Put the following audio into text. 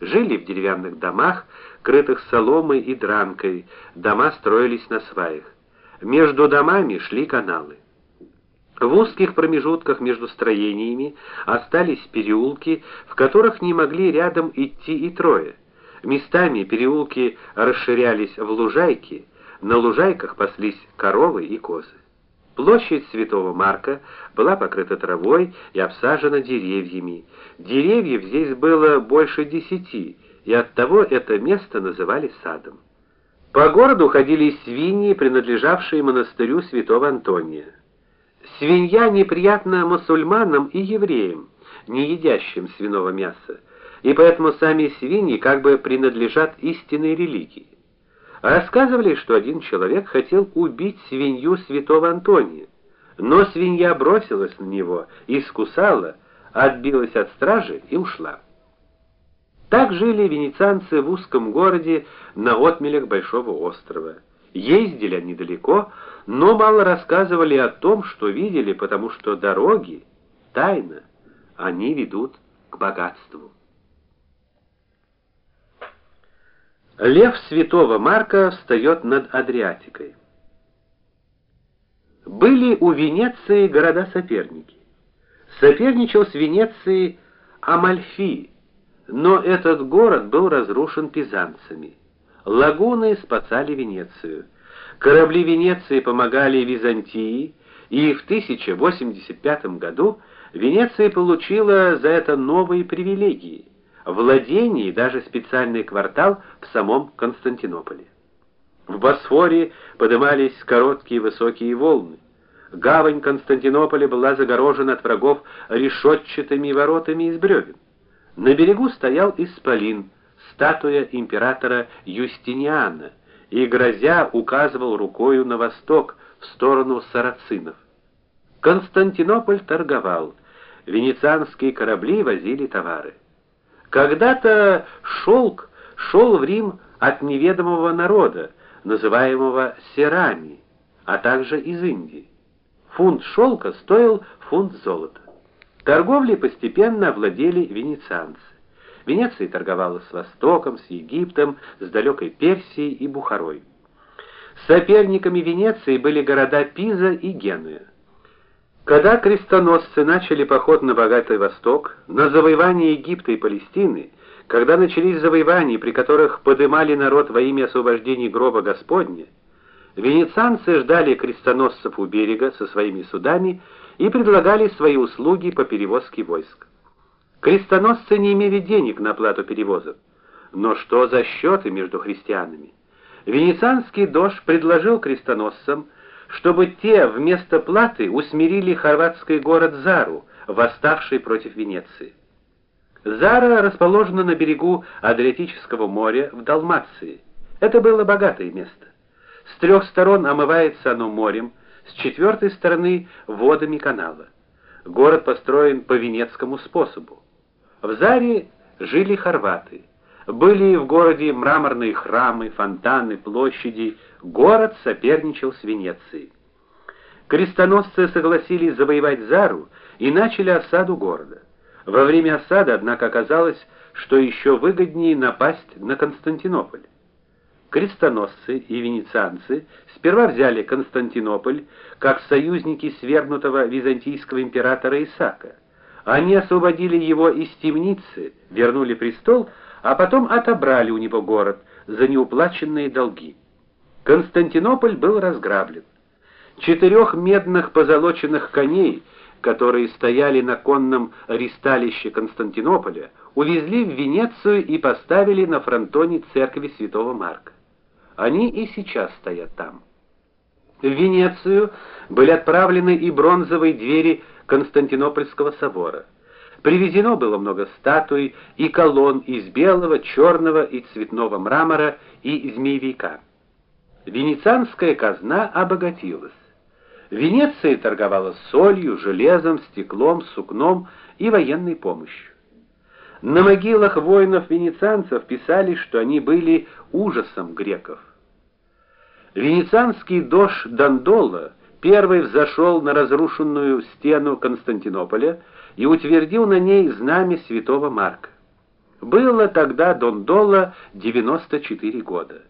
Жили в деревянных домах, крытых соломой и дранкой. Дома строились на сваях. Между домами шли каналы. В узких промежутках между строениями остались переулки, в которых не могли рядом идти и трое. Местами переулки расширялись в лужайки, на лужайках паслись коровы и козы. Площадь Святого Марка была покрыта травой и обсажена деревьями. Деревьев здесь было больше десяти, и оттого это место называли садом. По городу ходили свиньи, принадлежавшие монастырю Святого Антония. Свинья неприятна мусульманам и евреям, не едящим свиного мяса, и поэтому сами свиньи как бы принадлежат истинной религии. Рассказывали, что один человек хотел убить свинью святого Антония, но свинья бросилась на него, искусала, отбилась от стражи и ушла. Так жили венецианцы в узком городе на отмелях большого острова. Ездили они далеко, но мало рассказывали о том, что видели, потому что дороги тайна, они ведут к богатству. Лев святого Марка встает над Адриатикой. Были у Венеции города-соперники. Соперничал с Венецией Амальфи, но этот город был разрушен пизанцами. Лагуны спасали Венецию. Корабли Венеции помогали Византии, и в 1085 году Венеция получила за это новые привилегии владение и даже специальный квартал в самом Константинополе. В Босфоре поднимались короткие высокие волны. Гавань Константинополя была загорожена от врагов решетчатыми воротами из бревен. На берегу стоял исполин, статуя императора Юстиниана, и грозя указывал рукой на восток, в сторону сарацинов. Константинополь торговал. Венецианские корабли возили товары. Когда-то шелк шел в Рим от неведомого народа, называемого серами, а также из Индии. Фунт шелка стоил фунт золота. Торговлей постепенно овладели венецианцы. Венеция торговала с Востоком, с Египтом, с далекой Персией и Бухарой. Соперниками Венеции были города Пиза и Генуя. Когда крестоносцы начали поход на богатый Восток, на завоевание Египта и Палестины, когда начались завоевания, при которых подымали народ во имя освобождения гроба Господня, венецианцы ждали крестоносцев у берега со своими судами и предлагали свои услуги по перевозке войск. Крестоносцы не имели денег на оплату перевозов. Но что за счеты между христианами? Венецианский дож предложил крестоносцам чтобы те вместо платы усмирили хорватский город Зару, восставший против Венеции. Зара расположена на берегу Адриатического моря в Далмации. Это было богатое место. С трех сторон омывается оно морем, с четвертой стороны водами канала. Город построен по венецкому способу. В Заре жили хорваты. Были в городе мраморные храмы, фонтаны, площади. Город соперничал с Венецией. Крестоносцы согласились завоевать Зару и начали осаду города. Во время осады, однако, оказалось, что еще выгоднее напасть на Константинополь. Крестоносцы и венецианцы сперва взяли Константинополь как союзники свергнутого византийского императора Исаака. Они освободили его из темницы, вернули престол, а потом отобрали у него город за неуплаченные долги. Константинополь был разграблен. Четырех медных позолоченных коней, которые стояли на конном ристалище Константинополя, увезли в Венецию и поставили на фронтоне церкви Святого Марка. Они и сейчас стоят там. В Венецию были отправлены и бронзовые двери Константинопольского собора. Привезено было много статуй и колонн из белого, черного и цветного мрамора и змеевика. Венецианская казна обогатилась. Венеция торговала солью, железом, стеклом, сукном и военной помощью. На могилах воинов-венецианцев писали, что они были ужасом греков. Венецианский дож Дандола первый взошел на разрушенную стену Константинополя и утвердил на ней знамя святого Марка. Было тогда Дондола 94 года.